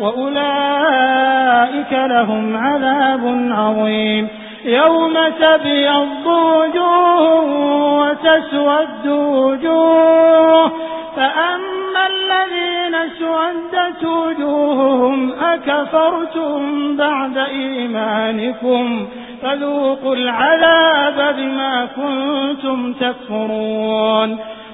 وأولئك لهم عذاب عظيم. يوم تبيض وجوه وتسود وجوه فأما الذين سودت وجوههم أكفرتم بعد إيمانكم فذوقوا العذاب بما كنتم تكفرون.